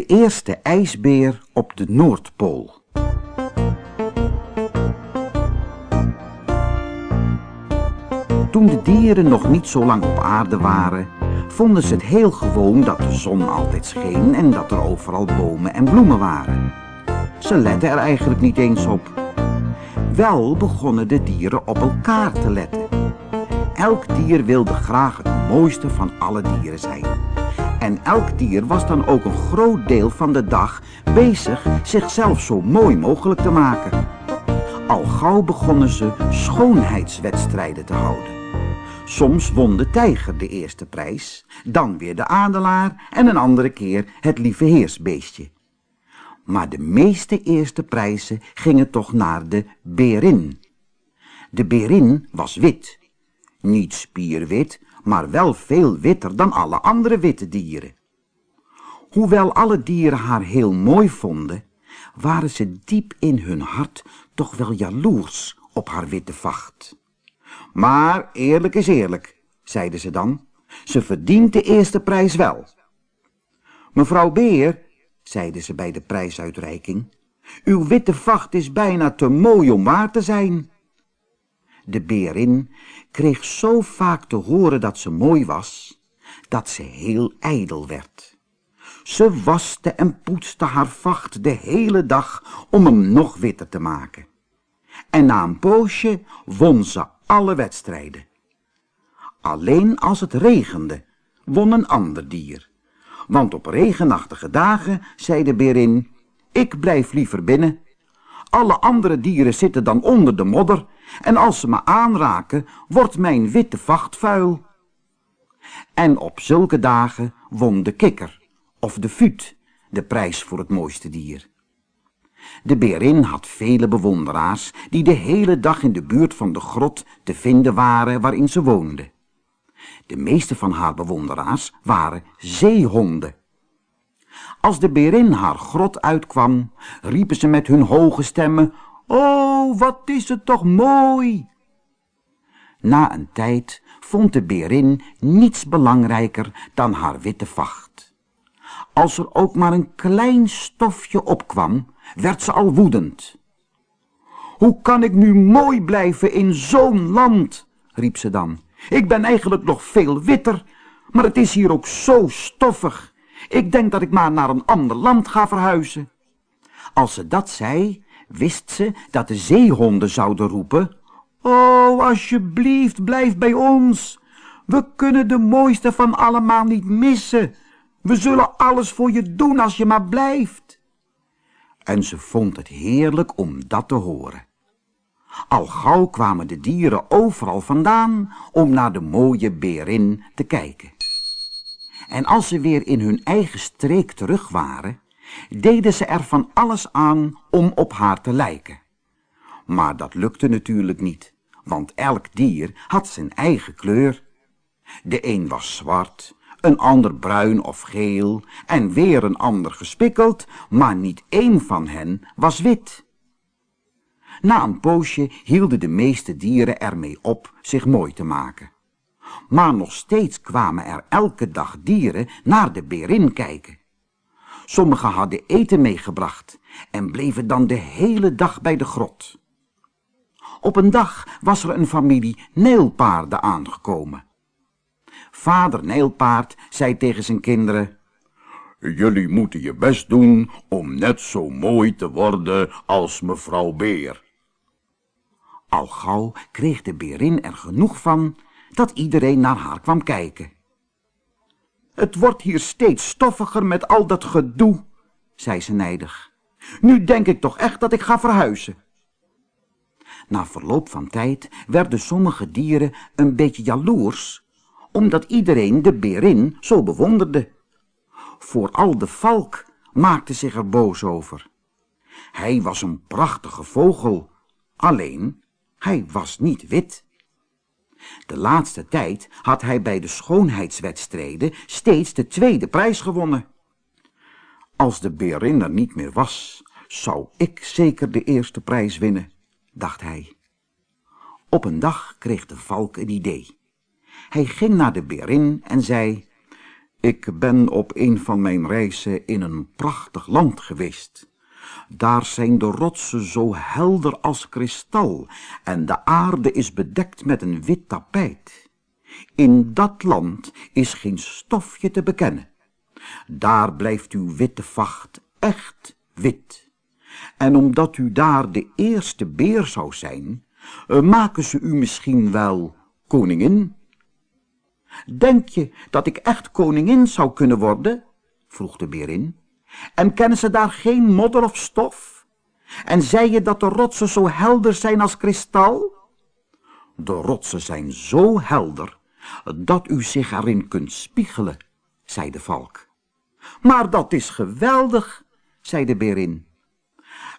De eerste ijsbeer op de Noordpool. Toen de dieren nog niet zo lang op aarde waren, vonden ze het heel gewoon dat de zon altijd scheen en dat er overal bomen en bloemen waren. Ze letten er eigenlijk niet eens op. Wel begonnen de dieren op elkaar te letten. Elk dier wilde graag het mooiste van alle dieren zijn. En elk dier was dan ook een groot deel van de dag bezig zichzelf zo mooi mogelijk te maken. Al gauw begonnen ze schoonheidswedstrijden te houden. Soms won de tijger de eerste prijs, dan weer de adelaar en een andere keer het lieve heersbeestje. Maar de meeste eerste prijzen gingen toch naar de berin. De berin was wit. Niet spierwit, maar wel veel witter dan alle andere witte dieren. Hoewel alle dieren haar heel mooi vonden, waren ze diep in hun hart toch wel jaloers op haar witte vacht. Maar eerlijk is eerlijk, zeiden ze dan, ze verdient de eerste prijs wel. Mevrouw Beer, zeiden ze bij de prijsuitreiking, uw witte vacht is bijna te mooi om waar te zijn. De berin kreeg zo vaak te horen dat ze mooi was, dat ze heel ijdel werd. Ze waste en poetste haar vacht de hele dag om hem nog witter te maken. En na een poosje won ze alle wedstrijden. Alleen als het regende, won een ander dier. Want op regenachtige dagen, zei de berin, ik blijf liever binnen. Alle andere dieren zitten dan onder de modder en als ze me aanraken, wordt mijn witte vacht vuil. En op zulke dagen won de kikker, of de fuut, de prijs voor het mooiste dier. De berin had vele bewonderaars die de hele dag in de buurt van de grot te vinden waren waarin ze woonde. De meeste van haar bewonderaars waren zeehonden. Als de berin haar grot uitkwam, riepen ze met hun hoge stemmen, Oh, wat is het toch mooi! Na een tijd vond de berin niets belangrijker dan haar witte vacht. Als er ook maar een klein stofje opkwam, werd ze al woedend. Hoe kan ik nu mooi blijven in zo'n land, riep ze dan. Ik ben eigenlijk nog veel witter, maar het is hier ook zo stoffig. Ik denk dat ik maar naar een ander land ga verhuizen. Als ze dat zei, wist ze dat de zeehonden zouden roepen, Oh, alsjeblieft, blijf bij ons. We kunnen de mooiste van allemaal niet missen. We zullen alles voor je doen als je maar blijft. En ze vond het heerlijk om dat te horen. Al gauw kwamen de dieren overal vandaan om naar de mooie berin te kijken. En als ze weer in hun eigen streek terug waren, deden ze er van alles aan om op haar te lijken. Maar dat lukte natuurlijk niet, want elk dier had zijn eigen kleur. De een was zwart, een ander bruin of geel en weer een ander gespikkeld, maar niet één van hen was wit. Na een poosje hielden de meeste dieren ermee op zich mooi te maken. Maar nog steeds kwamen er elke dag dieren naar de berin kijken. Sommigen hadden eten meegebracht en bleven dan de hele dag bij de grot. Op een dag was er een familie neelpaarden aangekomen. Vader Neelpaard zei tegen zijn kinderen, Jullie moeten je best doen om net zo mooi te worden als mevrouw Beer. Al gauw kreeg de berin er genoeg van dat iedereen naar haar kwam kijken. Het wordt hier steeds stoffiger met al dat gedoe, zei ze nijdig. Nu denk ik toch echt dat ik ga verhuizen. Na verloop van tijd werden sommige dieren een beetje jaloers, omdat iedereen de berin zo bewonderde. Vooral de valk maakte zich er boos over. Hij was een prachtige vogel, alleen hij was niet wit. De laatste tijd had hij bij de schoonheidswedstrijden steeds de tweede prijs gewonnen. Als de berin er niet meer was, zou ik zeker de eerste prijs winnen, dacht hij. Op een dag kreeg de valk een idee. Hij ging naar de berin en zei, Ik ben op een van mijn reizen in een prachtig land geweest. Daar zijn de rotsen zo helder als kristal en de aarde is bedekt met een wit tapijt. In dat land is geen stofje te bekennen. Daar blijft uw witte vacht echt wit. En omdat u daar de eerste beer zou zijn, eh, maken ze u misschien wel koningin. Denk je dat ik echt koningin zou kunnen worden? vroeg de berin. En kennen ze daar geen modder of stof? En zei je dat de rotsen zo helder zijn als kristal? De rotsen zijn zo helder dat u zich erin kunt spiegelen, zei de valk. Maar dat is geweldig, zei de berin.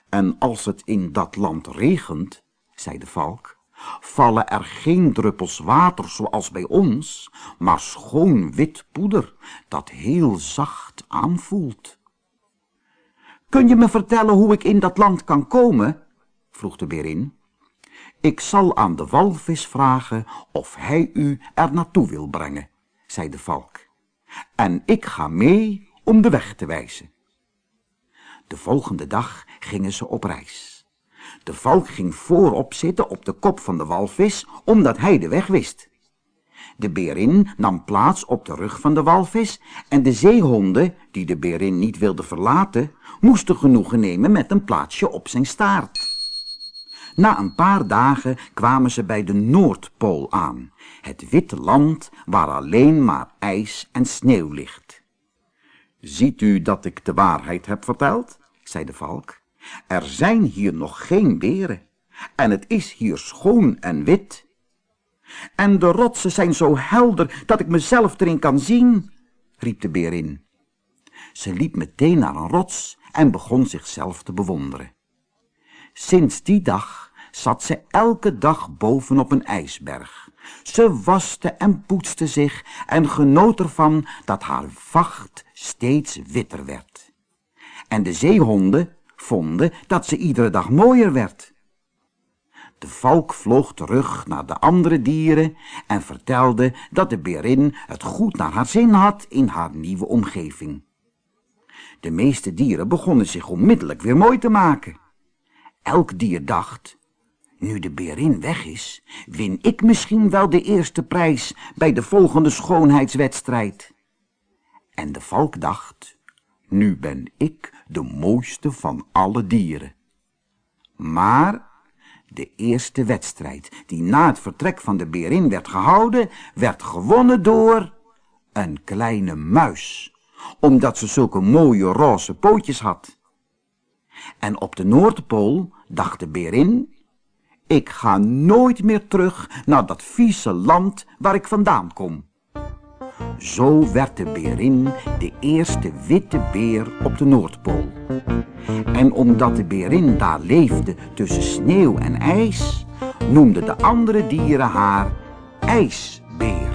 En als het in dat land regent, zei de valk, vallen er geen druppels water zoals bij ons, maar schoon wit poeder dat heel zacht aanvoelt. Kun je me vertellen hoe ik in dat land kan komen? vroeg de berin. Ik zal aan de walvis vragen of hij u er naartoe wil brengen, zei de valk. En ik ga mee om de weg te wijzen. De volgende dag gingen ze op reis. De valk ging voorop zitten op de kop van de walvis, omdat hij de weg wist. De berin nam plaats op de rug van de walvis en de zeehonden, die de berin niet wilden verlaten, moesten genoegen nemen met een plaatsje op zijn staart. Na een paar dagen kwamen ze bij de Noordpool aan, het witte land waar alleen maar ijs en sneeuw ligt. Ziet u dat ik de waarheid heb verteld? zei de valk. Er zijn hier nog geen beren en het is hier schoon en wit. En de rotsen zijn zo helder dat ik mezelf erin kan zien, riep de beer in. Ze liep meteen naar een rots en begon zichzelf te bewonderen. Sinds die dag zat ze elke dag bovenop een ijsberg. Ze waste en poetste zich en genoot ervan dat haar vacht steeds witter werd. En de zeehonden vonden dat ze iedere dag mooier werd. De valk vloog terug naar de andere dieren en vertelde dat de berin het goed naar haar zin had in haar nieuwe omgeving. De meeste dieren begonnen zich onmiddellijk weer mooi te maken. Elk dier dacht, nu de berin weg is, win ik misschien wel de eerste prijs bij de volgende schoonheidswedstrijd. En de valk dacht, nu ben ik de mooiste van alle dieren. Maar de eerste wedstrijd, die na het vertrek van de berin werd gehouden, werd gewonnen door een kleine muis, omdat ze zulke mooie roze pootjes had. En op de Noordpool dacht de berin, ik ga nooit meer terug naar dat vieze land waar ik vandaan kom. Zo werd de berin de eerste witte beer op de Noordpool. En omdat de berin daar leefde tussen sneeuw en ijs, noemden de andere dieren haar ijsbeer.